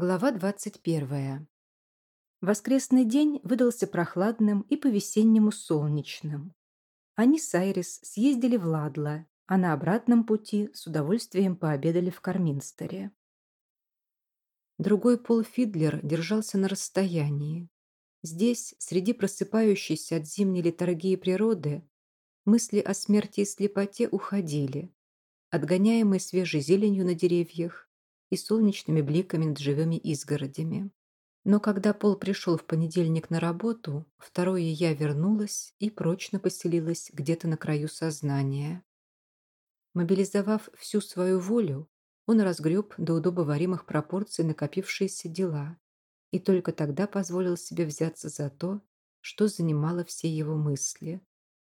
Глава 21. Воскресный день выдался прохладным и по-весеннему солнечным. Они с Айрис съездили в Ладла, а на обратном пути с удовольствием пообедали в Карминстере. Другой Пол Фидлер держался на расстоянии. Здесь, среди просыпающейся от зимней литургии природы, мысли о смерти и слепоте уходили, отгоняемые свежей зеленью на деревьях, и солнечными бликами над живыми изгородями. Но когда Пол пришел в понедельник на работу, второе «я» вернулась и прочно поселилась где-то на краю сознания. Мобилизовав всю свою волю, он разгреб до удобоваримых пропорций накопившиеся дела и только тогда позволил себе взяться за то, что занимало все его мысли.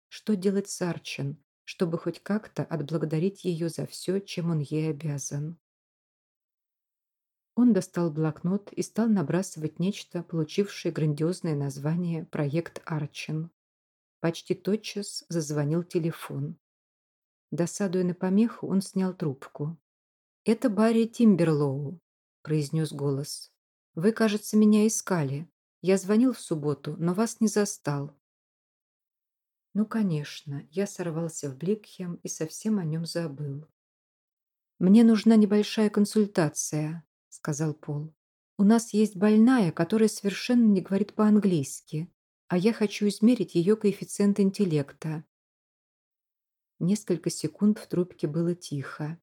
Что делать с Арчен, чтобы хоть как-то отблагодарить ее за все, чем он ей обязан? Он достал блокнот и стал набрасывать нечто, получившее грандиозное название «Проект Арчин». Почти тотчас зазвонил телефон. Досадуя на помеху, он снял трубку. «Это Барри Тимберлоу», – произнес голос. «Вы, кажется, меня искали. Я звонил в субботу, но вас не застал». Ну, конечно, я сорвался в Бликхем и совсем о нем забыл. «Мне нужна небольшая консультация», сказал Пол. «У нас есть больная, которая совершенно не говорит по-английски, а я хочу измерить ее коэффициент интеллекта». Несколько секунд в трубке было тихо.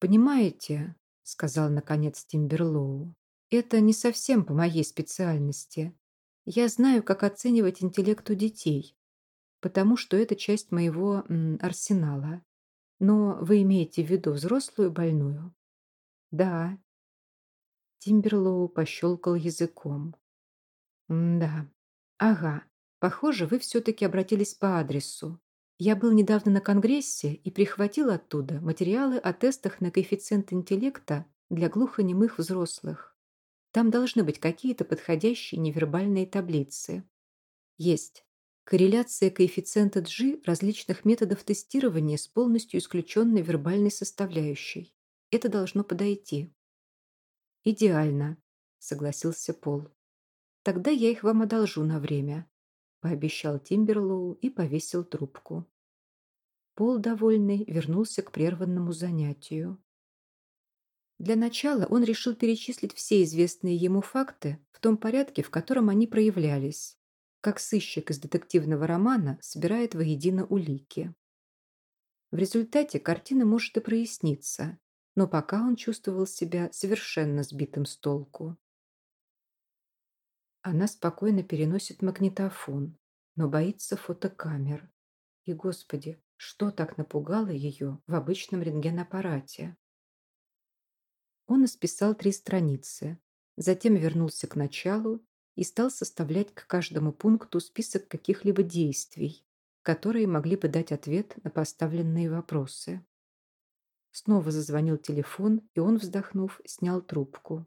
«Понимаете», — сказал наконец Тимберлоу, «это не совсем по моей специальности. Я знаю, как оценивать интеллект у детей, потому что это часть моего м, арсенала. Но вы имеете в виду взрослую больную? Да. Тимберлоу пощелкал языком. Да. Ага. Похоже, вы все-таки обратились по адресу. Я был недавно на конгрессе и прихватил оттуда материалы о тестах на коэффициент интеллекта для глухонемых взрослых. Там должны быть какие-то подходящие невербальные таблицы. Есть. Корреляция коэффициента G различных методов тестирования с полностью исключенной вербальной составляющей. Это должно подойти. Идеально, согласился Пол. Тогда я их вам одолжу на время, пообещал Тимберлоу и повесил трубку. Пол, довольный, вернулся к прерванному занятию. Для начала он решил перечислить все известные ему факты в том порядке, в котором они проявлялись, как сыщик из детективного романа собирает воедино улики. В результате картина может и проясниться, но пока он чувствовал себя совершенно сбитым с толку. Она спокойно переносит магнитофон, но боится фотокамер. И, Господи, что так напугало ее в обычном рентгенаппарате? Он исписал три страницы, затем вернулся к началу и стал составлять к каждому пункту список каких-либо действий, которые могли бы дать ответ на поставленные вопросы. Снова зазвонил телефон, и он, вздохнув, снял трубку.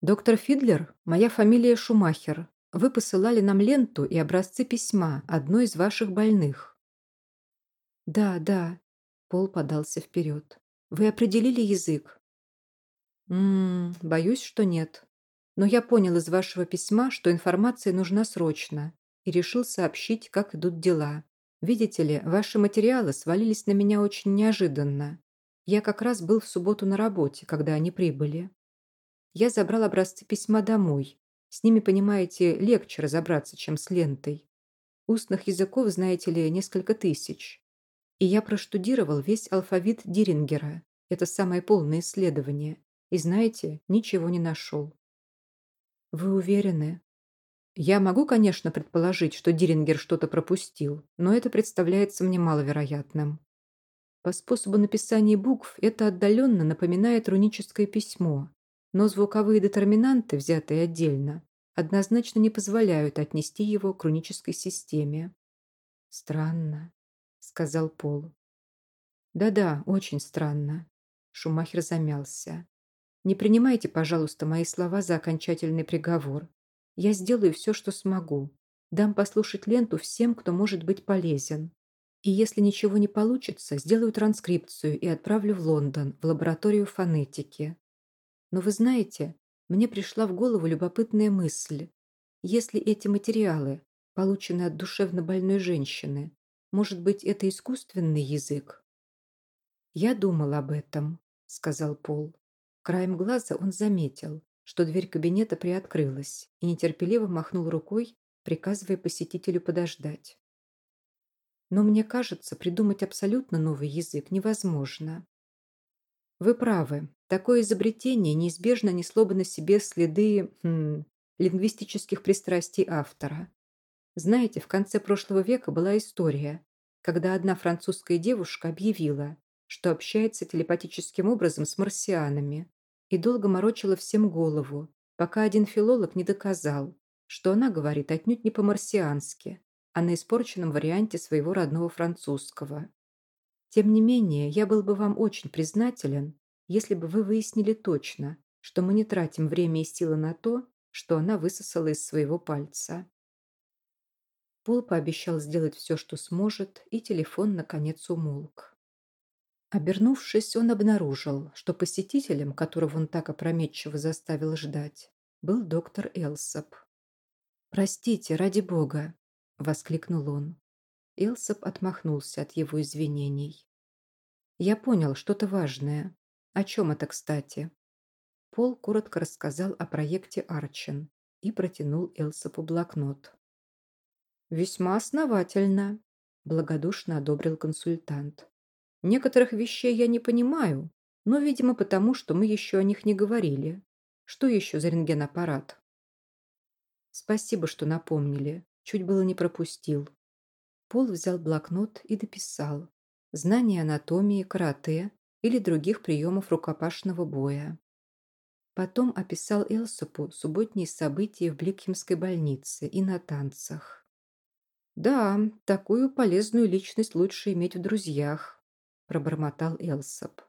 «Доктор Фидлер, моя фамилия Шумахер. Вы посылали нам ленту и образцы письма одной из ваших больных». «Да, да», — Пол подался вперед. «Вы определили язык?» «Ммм, боюсь, что нет. Но я понял из вашего письма, что информация нужна срочно, и решил сообщить, как идут дела. Видите ли, ваши материалы свалились на меня очень неожиданно. Я как раз был в субботу на работе, когда они прибыли. Я забрал образцы письма домой. С ними, понимаете, легче разобраться, чем с лентой. Устных языков, знаете ли, несколько тысяч. И я проштудировал весь алфавит Дирингера. Это самое полное исследование. И знаете, ничего не нашел. Вы уверены? Я могу, конечно, предположить, что Дирингер что-то пропустил, но это представляется мне маловероятным. По способу написания букв это отдаленно напоминает руническое письмо, но звуковые детерминанты, взятые отдельно, однозначно не позволяют отнести его к рунической системе. «Странно», — сказал Пол. «Да-да, очень странно», — Шумахер замялся. «Не принимайте, пожалуйста, мои слова за окончательный приговор. Я сделаю все, что смогу. Дам послушать ленту всем, кто может быть полезен. И если ничего не получится, сделаю транскрипцию и отправлю в Лондон, в лабораторию фонетики. Но вы знаете, мне пришла в голову любопытная мысль. Если эти материалы получены от душевно больной женщины, может быть, это искусственный язык? Я думал об этом, сказал Пол. Краем глаза он заметил, что дверь кабинета приоткрылась и нетерпеливо махнул рукой, приказывая посетителю подождать. Но мне кажется, придумать абсолютно новый язык невозможно. Вы правы, такое изобретение неизбежно несло бы на себе следы хм, лингвистических пристрастий автора. Знаете, в конце прошлого века была история, когда одна французская девушка объявила, что общается телепатическим образом с марсианами, и долго морочила всем голову, пока один филолог не доказал, что она говорит отнюдь не по-марсиански, а на испорченном варианте своего родного французского. Тем не менее, я был бы вам очень признателен, если бы вы выяснили точно, что мы не тратим время и силы на то, что она высосала из своего пальца. Пол пообещал сделать все, что сможет, и телефон, наконец, умолк. Обернувшись, он обнаружил, что посетителем, которого он так опрометчиво заставил ждать, был доктор Элсоп. «Простите, ради бога!» – воскликнул он. Элсоп отмахнулся от его извинений. «Я понял, что-то важное. О чем это, кстати?» Пол коротко рассказал о проекте Арчин и протянул Элсопу блокнот. «Весьма основательно», – благодушно одобрил консультант. Некоторых вещей я не понимаю, но, видимо, потому, что мы еще о них не говорили. Что еще за рентгенаппарат? Спасибо, что напомнили. Чуть было не пропустил. Пол взял блокнот и дописал. Знание анатомии, карате или других приемов рукопашного боя. Потом описал Элсопу субботние события в Бликхемской больнице и на танцах. Да, такую полезную личность лучше иметь в друзьях, пробормотал Элсоп.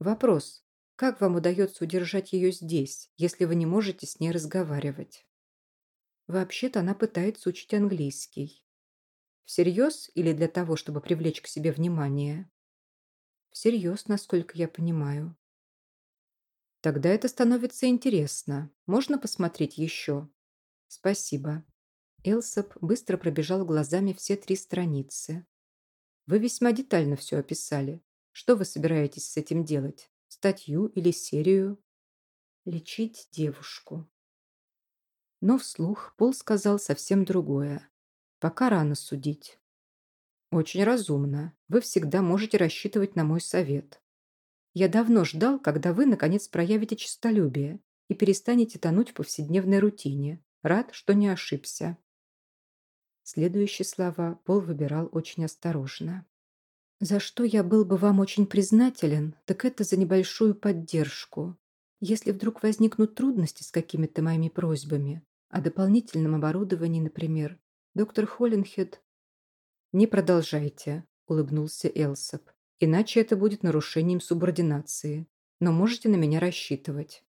Вопрос. Как вам удается удержать ее здесь, если вы не можете с ней разговаривать? Вообще-то она пытается учить английский. Всерьез или для того, чтобы привлечь к себе внимание? Всерьез, насколько я понимаю. Тогда это становится интересно. Можно посмотреть еще? Спасибо. Элсоп быстро пробежал глазами все три страницы. Вы весьма детально все описали. Что вы собираетесь с этим делать? Статью или серию? Лечить девушку. Но вслух Пол сказал совсем другое. Пока рано судить. Очень разумно. Вы всегда можете рассчитывать на мой совет. Я давно ждал, когда вы, наконец, проявите честолюбие и перестанете тонуть в повседневной рутине. Рад, что не ошибся. Следующие слова Пол выбирал очень осторожно. «За что я был бы вам очень признателен, так это за небольшую поддержку. Если вдруг возникнут трудности с какими-то моими просьбами, о дополнительном оборудовании, например, доктор Холлинхед...» «Не продолжайте», — улыбнулся Элсоп. «Иначе это будет нарушением субординации. Но можете на меня рассчитывать».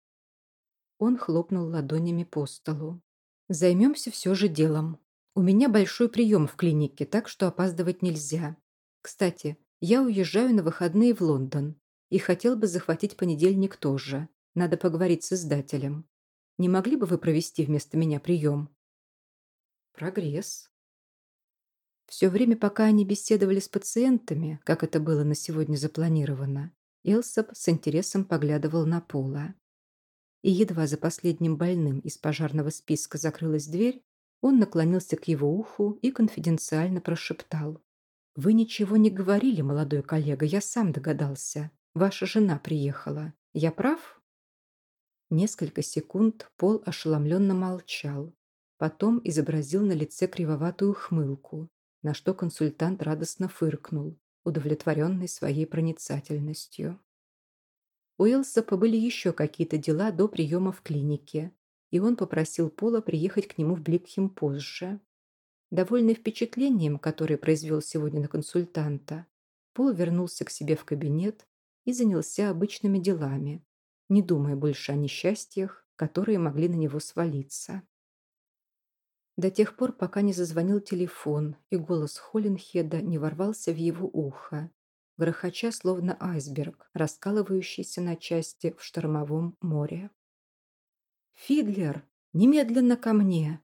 Он хлопнул ладонями по столу. «Займемся все же делом. У меня большой прием в клинике, так что опаздывать нельзя. Кстати, я уезжаю на выходные в Лондон и хотел бы захватить понедельник тоже. Надо поговорить с издателем. Не могли бы вы провести вместо меня прием? Прогресс. Все время, пока они беседовали с пациентами, как это было на сегодня запланировано, Элсоп с интересом поглядывал на Пола. И едва за последним больным из пожарного списка закрылась дверь, он наклонился к его уху и конфиденциально прошептал. «Вы ничего не говорили, молодой коллега, я сам догадался. Ваша жена приехала. Я прав?» Несколько секунд Пол ошеломленно молчал. Потом изобразил на лице кривоватую хмылку, на что консультант радостно фыркнул, удовлетворенный своей проницательностью. У Элсопа были еще какие-то дела до приема в клинике, и он попросил Пола приехать к нему в Бликхем позже. Довольный впечатлением, которое произвел сегодня на консультанта, Пол вернулся к себе в кабинет и занялся обычными делами, не думая больше о несчастьях, которые могли на него свалиться. До тех пор, пока не зазвонил телефон, и голос Холлинхеда не ворвался в его ухо, грохоча словно айсберг, раскалывающийся на части в штормовом море. «Фидлер, немедленно ко мне!»